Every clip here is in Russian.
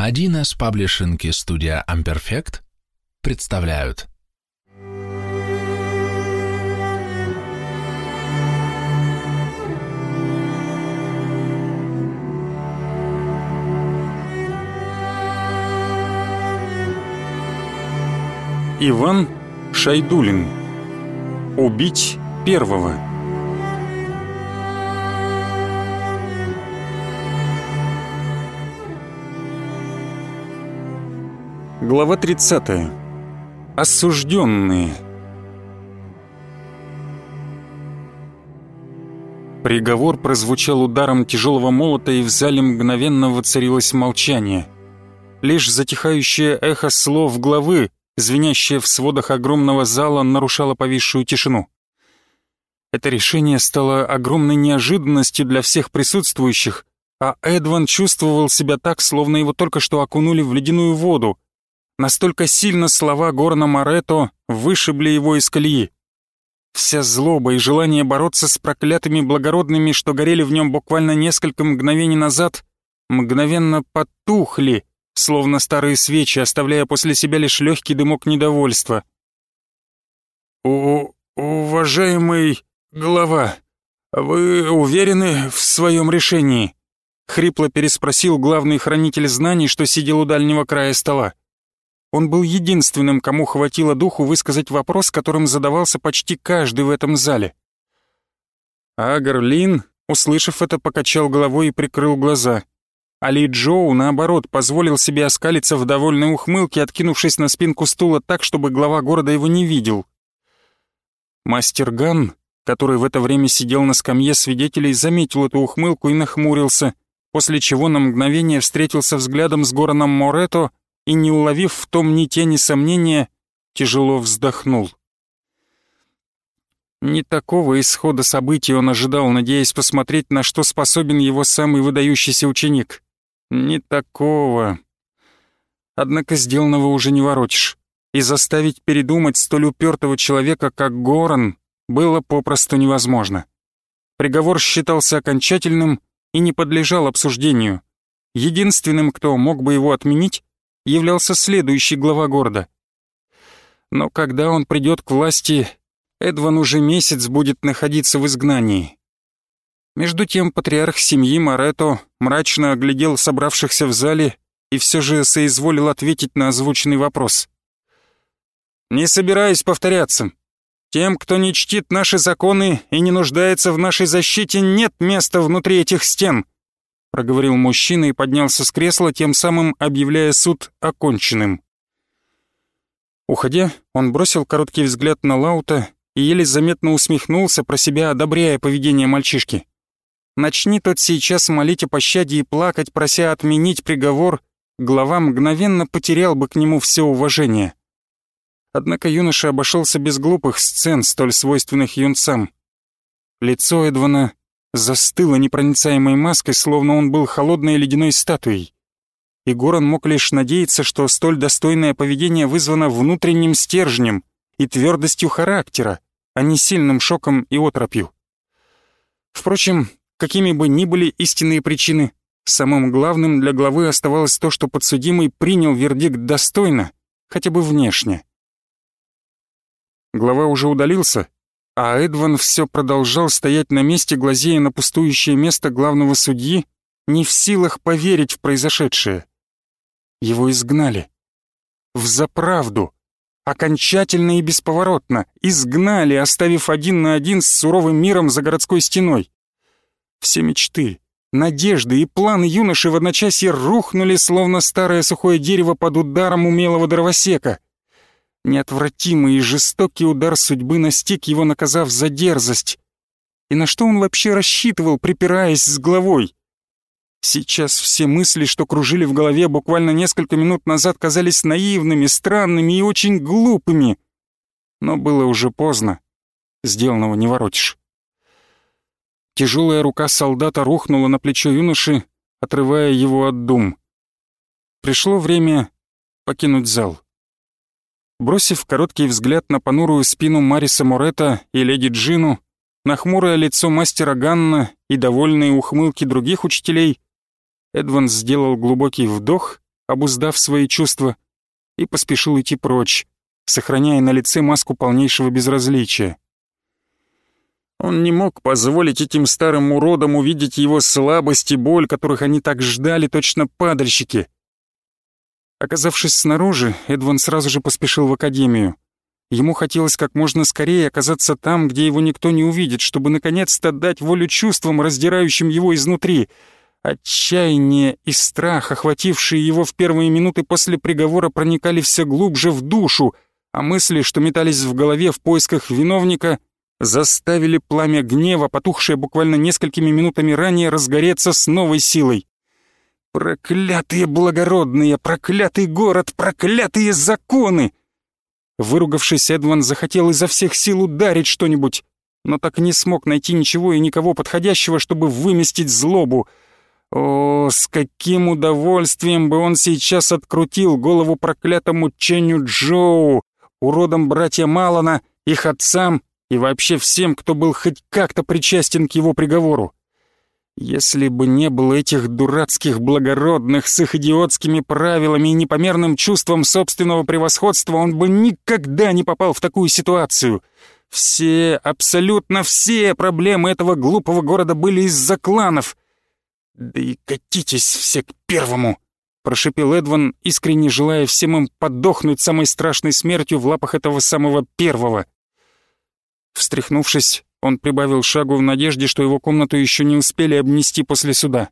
1С Паблишинг и студия Amperfect представляют. Иван Шайдулин Убить первого Глава 30. Осужденные. Приговор прозвучал ударом тяжелого молота, и в зале мгновенно воцарилось молчание. Лишь затихающее эхо слов главы, звенящее в сводах огромного зала, нарушало повисшую тишину. Это решение стало огромной неожиданностью для всех присутствующих, а Эдван чувствовал себя так, словно его только что окунули в ледяную воду, Настолько сильно слова Горна Морето вышибли его из колеи. Вся злоба и желание бороться с проклятыми благородными, что горели в нем буквально несколько мгновений назад, мгновенно потухли, словно старые свечи, оставляя после себя лишь легкий дымок недовольства. «У... уважаемый глава, вы уверены в своем решении?» — хрипло переспросил главный хранитель знаний, что сидел у дальнего края стола. Он был единственным, кому хватило духу высказать вопрос, которым задавался почти каждый в этом зале. Агар Лин, услышав это, покачал головой и прикрыл глаза. Али Джоу, наоборот, позволил себе оскалиться в довольной ухмылке, откинувшись на спинку стула так, чтобы глава города его не видел. Мастер Ган, который в это время сидел на скамье свидетелей, заметил эту ухмылку и нахмурился, после чего на мгновение встретился взглядом с Гораном Морето, и, не уловив в том ни тени сомнения, тяжело вздохнул. Не такого исхода событий он ожидал, надеясь посмотреть, на что способен его самый выдающийся ученик. Не такого. Однако сделанного уже не воротишь. И заставить передумать столь упертого человека, как Горан, было попросту невозможно. Приговор считался окончательным и не подлежал обсуждению. Единственным, кто мог бы его отменить, являлся следующий глава города. Но когда он придет к власти, Эдван уже месяц будет находиться в изгнании. Между тем патриарх семьи Морето мрачно оглядел собравшихся в зале и все же соизволил ответить на озвученный вопрос. «Не собираюсь повторяться. Тем, кто не чтит наши законы и не нуждается в нашей защите, нет места внутри этих стен», — проговорил мужчина и поднялся с кресла, тем самым объявляя суд оконченным. Уходя, он бросил короткий взгляд на Лаута и еле заметно усмехнулся, про себя одобряя поведение мальчишки. Начни тот сейчас молить о пощаде и плакать, прося отменить приговор, глава мгновенно потерял бы к нему все уважение. Однако юноша обошелся без глупых сцен, столь свойственных юнцам. Лицо Эдвана застыла непроницаемой маской, словно он был холодной ледяной статуей. И Горан мог лишь надеяться, что столь достойное поведение вызвано внутренним стержнем и твердостью характера, а не сильным шоком и отропью. Впрочем, какими бы ни были истинные причины, самым главным для главы оставалось то, что подсудимый принял вердикт достойно, хотя бы внешне. Глава уже удалился, а Эдван все продолжал стоять на месте, глазея на пустующее место главного судьи, не в силах поверить в произошедшее. Его изгнали. Взаправду. Окончательно и бесповоротно. Изгнали, оставив один на один с суровым миром за городской стеной. Все мечты, надежды и планы юноши в одночасье рухнули, словно старое сухое дерево под ударом умелого дровосека — Неотвратимый и жестокий удар судьбы настиг его, наказав за дерзость. И на что он вообще рассчитывал, припираясь с головой? Сейчас все мысли, что кружили в голове буквально несколько минут назад, казались наивными, странными и очень глупыми. Но было уже поздно. Сделанного не воротишь. Тяжелая рука солдата рухнула на плечо юноши, отрывая его от дум. Пришло время покинуть зал. Бросив короткий взгляд на понурую спину Мариса Морета и леди Джину, на хмурое лицо мастера Ганна и довольные ухмылки других учителей, Эдван сделал глубокий вдох обуздав свои чувства, и поспешил идти прочь, сохраняя на лице маску полнейшего безразличия. Он не мог позволить этим старым уродам увидеть его слабость и боль, которых они так ждали, точно падальщики. Оказавшись снаружи, Эдван сразу же поспешил в академию. Ему хотелось как можно скорее оказаться там, где его никто не увидит, чтобы наконец-то дать волю чувствам, раздирающим его изнутри. Отчаяние и страх, охватившие его в первые минуты после приговора, проникали все глубже в душу, а мысли, что метались в голове в поисках виновника, заставили пламя гнева, потухшее буквально несколькими минутами ранее, разгореться с новой силой. Проклятые благородные, проклятый город, проклятые законы! Выругавшись, Эдван захотел изо всех сил ударить что-нибудь, но так не смог найти ничего и никого подходящего, чтобы выместить злобу. О, с каким удовольствием бы он сейчас открутил голову проклятому Ченю Джоу, уродам братья Малана, их отцам и вообще всем, кто был хоть как-то причастен к его приговору. Если бы не было этих дурацких благородных с их идиотскими правилами и непомерным чувством собственного превосходства, он бы никогда не попал в такую ситуацию. Все, абсолютно все проблемы этого глупого города были из-за кланов. «Да и катитесь все к первому!» — прошипел Эдван, искренне желая всем им подохнуть самой страшной смертью в лапах этого самого первого. Встряхнувшись, он прибавил шагу в надежде, что его комнату еще не успели обнести после суда.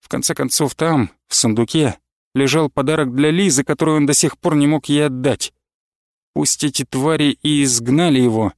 В конце концов, там, в сундуке, лежал подарок для Лизы, который он до сих пор не мог ей отдать. Пусть эти твари и изгнали его,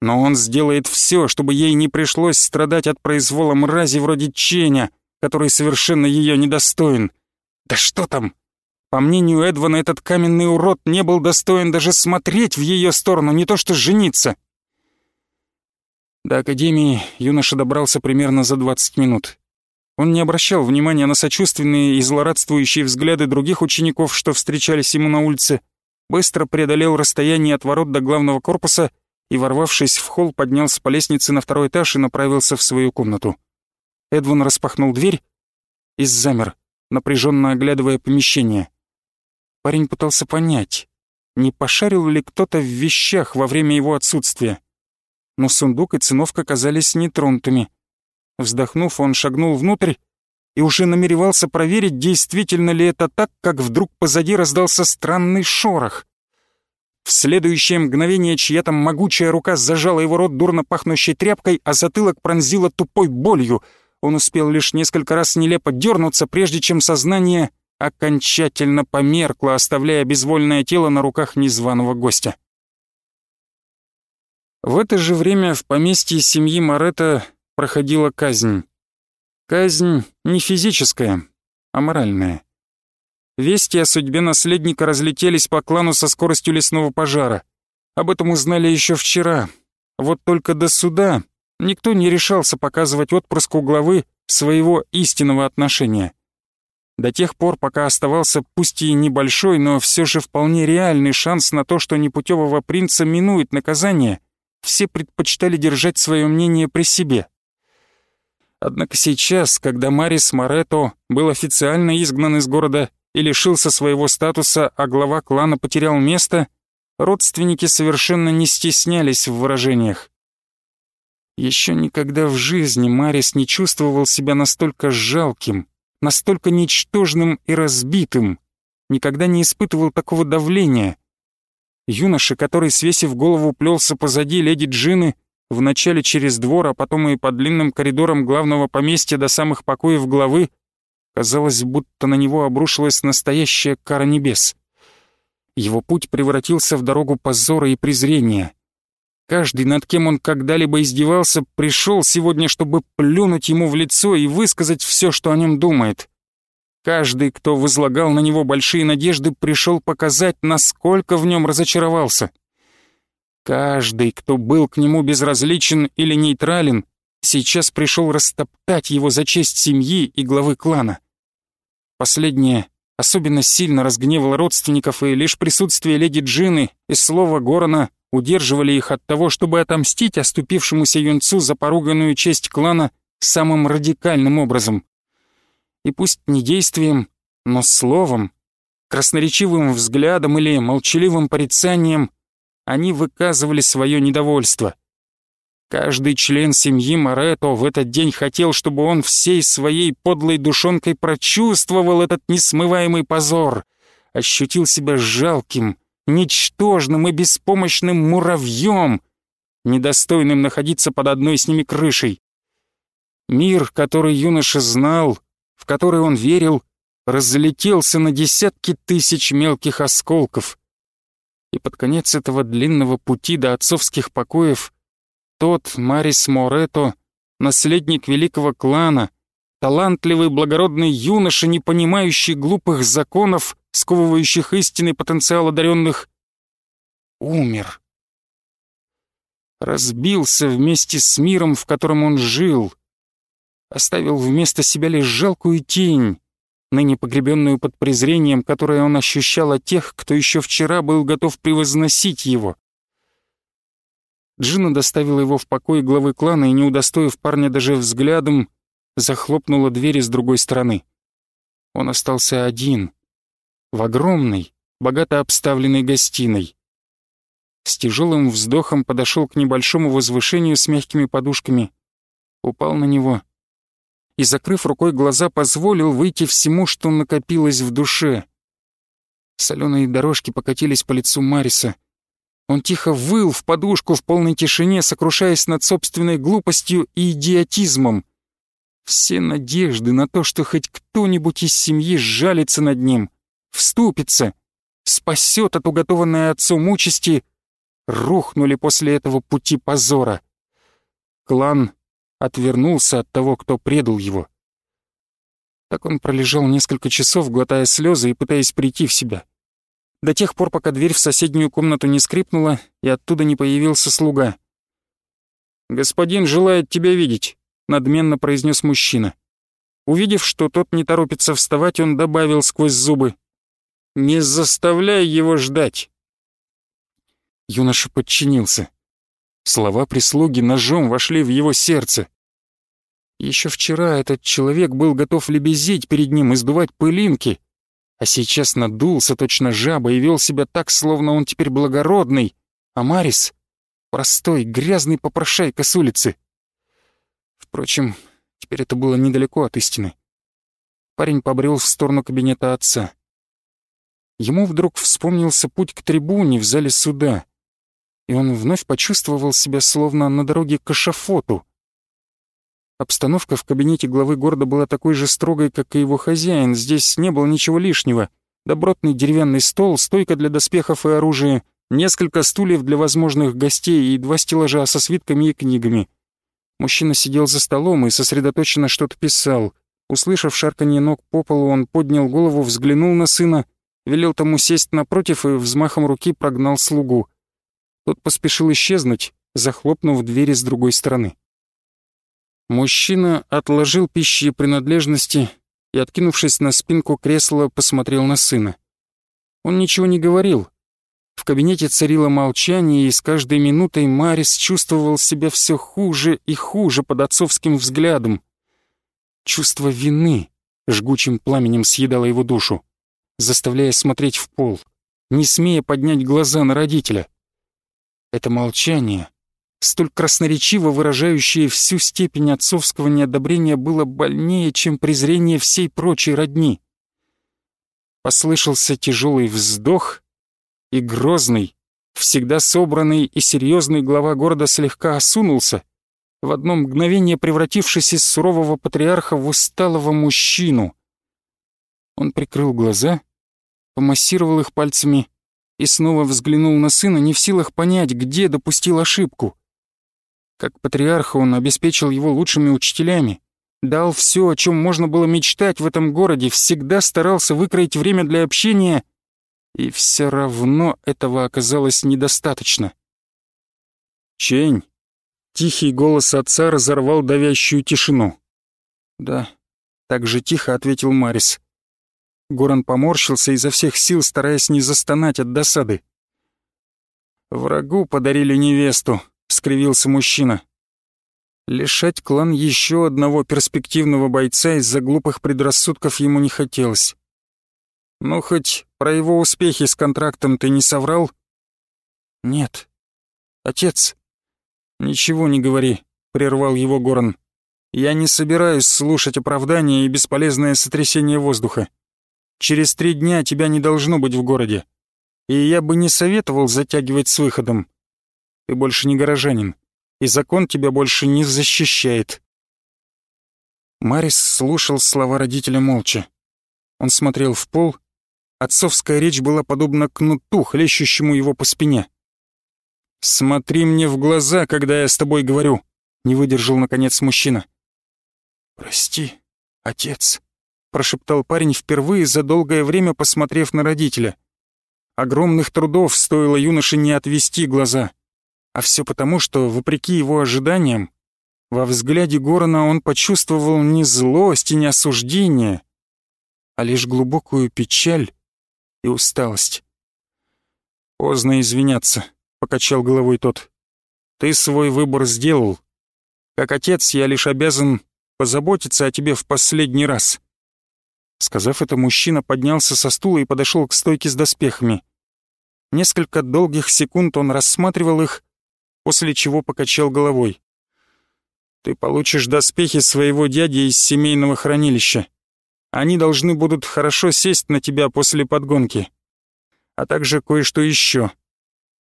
но он сделает все, чтобы ей не пришлось страдать от произвола мрази вроде Ченя, который совершенно ее недостоин. Да что там? По мнению Эдвана, этот каменный урод не был достоин даже смотреть в ее сторону, не то что жениться. До академии юноша добрался примерно за 20 минут. Он не обращал внимания на сочувственные и злорадствующие взгляды других учеников, что встречались ему на улице, быстро преодолел расстояние от ворот до главного корпуса и, ворвавшись в холл, поднялся по лестнице на второй этаж и направился в свою комнату. Эдвин распахнул дверь и замер, напряженно оглядывая помещение. Парень пытался понять, не пошарил ли кто-то в вещах во время его отсутствия но сундук и циновка казались нетронутыми. Вздохнув, он шагнул внутрь и уже намеревался проверить, действительно ли это так, как вдруг позади раздался странный шорох. В следующее мгновение чья-то могучая рука зажала его рот дурно пахнущей тряпкой, а затылок пронзила тупой болью. Он успел лишь несколько раз нелепо дернуться, прежде чем сознание окончательно померкло, оставляя безвольное тело на руках незваного гостя. В это же время в поместье семьи Моретто проходила казнь. Казнь не физическая, а моральная. Вести о судьбе наследника разлетелись по клану со скоростью лесного пожара. Об этом узнали еще вчера. Вот только до суда никто не решался показывать отпрыску главы своего истинного отношения. До тех пор, пока оставался пусть и небольшой, но все же вполне реальный шанс на то, что непутевого принца минует наказание — все предпочитали держать свое мнение при себе. Однако сейчас, когда Марис Моретто был официально изгнан из города и лишился своего статуса, а глава клана потерял место, родственники совершенно не стеснялись в выражениях. Еще никогда в жизни Марис не чувствовал себя настолько жалким, настолько ничтожным и разбитым, никогда не испытывал такого давления — Юноша, который, свесив голову, плелся позади леди Джины, вначале через двор, а потом и по длинным коридорам главного поместья до самых покоев главы, казалось, будто на него обрушилась настоящая кара небес. Его путь превратился в дорогу позора и презрения. Каждый, над кем он когда-либо издевался, пришел сегодня, чтобы плюнуть ему в лицо и высказать все, что о нем думает. Каждый, кто возлагал на него большие надежды, пришел показать, насколько в нем разочаровался. Каждый, кто был к нему безразличен или нейтрален, сейчас пришел растоптать его за честь семьи и главы клана. Последнее особенно сильно разгневало родственников, и лишь присутствие леди Джины и слова Горона удерживали их от того, чтобы отомстить оступившемуся юнцу за поруганную честь клана самым радикальным образом и пусть не действием, Но словом, красноречивым взглядом или молчаливым порицанием они выказывали свое недовольство. Каждый член семьи Морето в этот день хотел, чтобы он всей своей подлой душонкой прочувствовал этот несмываемый позор, ощутил себя жалким, ничтожным и беспомощным муравьем, недостойным находиться под одной с ними крышей. Мир, который юноша знал, который он верил, разлетелся на десятки тысяч мелких осколков. И под конец этого длинного пути до отцовских покоев тот Марис Морето, наследник великого клана, талантливый благородный юноша, не понимающий глупых законов, сковывающих истинный потенциал одаренных, умер. Разбился вместе с миром, в котором он жил. Оставил вместо себя лишь жалкую тень, ныне погребенную под презрением, которое он ощущал от тех, кто еще вчера был готов превозносить его. Джина доставила его в покой главы клана и, не удостоив парня даже взглядом, захлопнула двери с другой стороны. Он остался один, в огромной, богато обставленной гостиной. С тяжелым вздохом подошел к небольшому возвышению с мягкими подушками, упал на него и, закрыв рукой глаза, позволил выйти всему, что накопилось в душе. Соленые дорожки покатились по лицу Мариса — он тихо выл в подушку в полной тишине, сокрушаясь над собственной глупостью и идиотизмом. Все надежды на то, что хоть кто-нибудь из семьи сжалится над ним, вступится, спасет от уготованной отцом участи, рухнули после этого пути позора. Клан отвернулся от того, кто предал его. Так он пролежал несколько часов, глотая слезы и пытаясь прийти в себя до тех пор, пока дверь в соседнюю комнату не скрипнула и оттуда не появился слуга. «Господин желает тебя видеть», — надменно произнес мужчина. Увидев, что тот не торопится вставать, он добавил сквозь зубы. «Не заставляй его ждать». Юноша подчинился. Слова прислуги ножом вошли в его сердце. Еще вчера этот человек был готов лебезить перед ним и сдувать пылинки, а сейчас надулся точно жаба и вел себя так, словно он теперь благородный, а Марис — простой, грязный попрошайка с улицы. Впрочем, теперь это было недалеко от истины. Парень побрел в сторону кабинета отца. Ему вдруг вспомнился путь к трибуне в зале суда, и он вновь почувствовал себя словно на дороге к эшафоту. Обстановка в кабинете главы города была такой же строгой, как и его хозяин. Здесь не было ничего лишнего. Добротный деревянный стол, стойка для доспехов и оружия, несколько стульев для возможных гостей и два стеллажа со свитками и книгами. Мужчина сидел за столом и сосредоточенно что-то писал. Услышав шарканье ног по полу, он поднял голову, взглянул на сына, велел тому сесть напротив и взмахом руки прогнал слугу. Тот поспешил исчезнуть, захлопнув двери с другой стороны. Мужчина отложил пищи и принадлежности и, откинувшись на спинку кресла, посмотрел на сына. Он ничего не говорил. В кабинете царило молчание, и с каждой минутой Марис чувствовал себя все хуже и хуже под отцовским взглядом. Чувство вины жгучим пламенем съедало его душу, заставляя смотреть в пол, не смея поднять глаза на родителя. Это молчание столь красноречиво выражающее всю степень отцовского неодобрения, было больнее, чем презрение всей прочей родни. Послышался тяжелый вздох, и грозный, всегда собранный и серьезный глава города слегка осунулся, в одно мгновение превратившись из сурового патриарха в усталого мужчину. Он прикрыл глаза, помассировал их пальцами и снова взглянул на сына, не в силах понять, где допустил ошибку. Как патриарх он обеспечил его лучшими учителями, дал все, о чем можно было мечтать в этом городе, всегда старался выкроить время для общения, и все равно этого оказалось недостаточно. «Чень!» — тихий голос отца разорвал давящую тишину. «Да», — так же тихо ответил Марис. Горан поморщился изо всех сил, стараясь не застонать от досады. «Врагу подарили невесту», — скривился мужчина. Лишать клан еще одного перспективного бойца из-за глупых предрассудков ему не хотелось. Ну, хоть про его успехи с контрактом ты не соврал?» «Нет. Отец...» «Ничего не говори», — прервал его Горан. «Я не собираюсь слушать оправдания и бесполезное сотрясение воздуха. Через три дня тебя не должно быть в городе. И я бы не советовал затягивать с выходом. Ты больше не горожанин, и закон тебя больше не защищает». Марис слушал слова родителя молча. Он смотрел в пол. Отцовская речь была подобна кнуту, хлещущему его по спине. «Смотри мне в глаза, когда я с тобой говорю», — не выдержал, наконец, мужчина. «Прости, отец», — прошептал парень впервые за долгое время, посмотрев на родителя. Огромных трудов стоило юноше не отвести глаза. А все потому, что, вопреки его ожиданиям, во взгляде Горана он почувствовал не злость и не осуждение, а лишь глубокую печаль и усталость. «Поздно извиняться», — покачал головой тот. «Ты свой выбор сделал. Как отец я лишь обязан позаботиться о тебе в последний раз». Сказав это, мужчина поднялся со стула и подошел к стойке с доспехами. Несколько долгих секунд он рассматривал их, после чего покачал головой. Ты получишь доспехи своего дяди из семейного хранилища. Они должны будут хорошо сесть на тебя после подгонки. А также кое-что еще.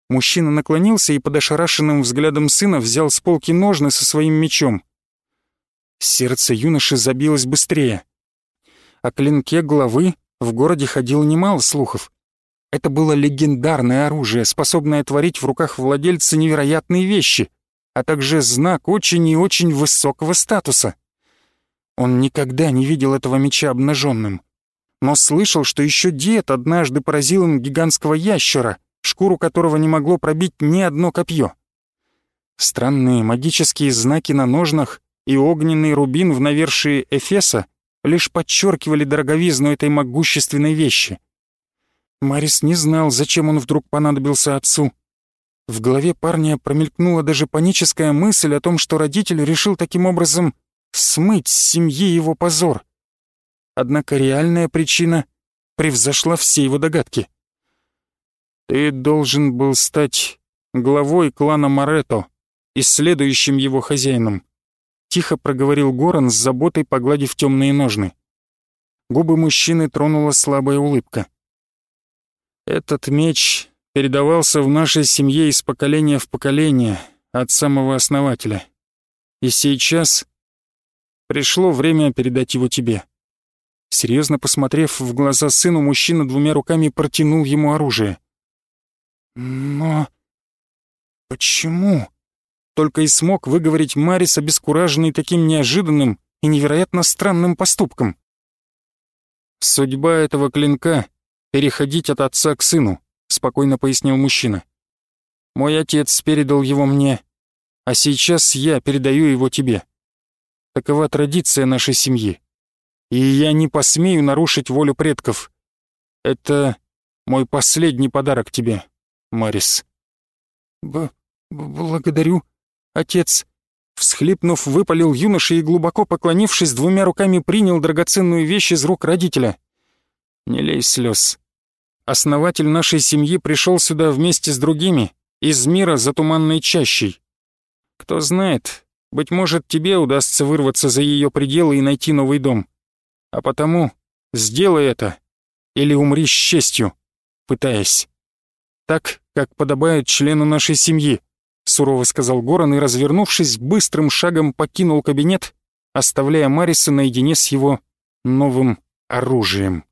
Мужчина наклонился и под ошарашенным взглядом сына взял с полки ножны со своим мечом. Сердце юноши забилось быстрее. О клинке главы в городе ходило немало слухов. Это было легендарное оружие, способное творить в руках владельца невероятные вещи — а также знак очень и очень высокого статуса. Он никогда не видел этого меча обнаженным, но слышал, что еще дед однажды поразил им гигантского ящера, шкуру которого не могло пробить ни одно копье. Странные магические знаки на ножнах и огненный рубин в навершии Эфеса лишь подчеркивали дороговизну этой могущественной вещи. Марис не знал, зачем он вдруг понадобился отцу, в голове парня промелькнула даже паническая мысль о том, что родитель решил таким образом смыть с семьи его позор. Однако реальная причина превзошла все его догадки. «Ты должен был стать главой клана Морето и следующим его хозяином», тихо проговорил Горан с заботой, погладив темные ножны. Губы мужчины тронула слабая улыбка. «Этот меч передавался в нашей семье из поколения в поколение от самого основателя. И сейчас пришло время передать его тебе. Серьезно посмотрев в глаза сыну, мужчина двумя руками протянул ему оружие. «Но почему?» Только и смог выговорить Марис, обескураженный таким неожиданным и невероятно странным поступком. Судьба этого клинка — переходить от отца к сыну. — спокойно пояснил мужчина. «Мой отец передал его мне, а сейчас я передаю его тебе. Такова традиция нашей семьи, и я не посмею нарушить волю предков. Это мой последний подарок тебе, Марис». Б «Благодарю, отец», Всхлипнув, выпалил юноша и, глубоко поклонившись, двумя руками принял драгоценную вещь из рук родителя. «Не лей слез. Основатель нашей семьи пришел сюда вместе с другими, из мира за туманной чащей. Кто знает, быть может, тебе удастся вырваться за ее пределы и найти новый дом. А потому сделай это или умри с честью, пытаясь. Так, как подобает члену нашей семьи, сурово сказал Горан и, развернувшись, быстрым шагом покинул кабинет, оставляя Мариса наедине с его новым оружием.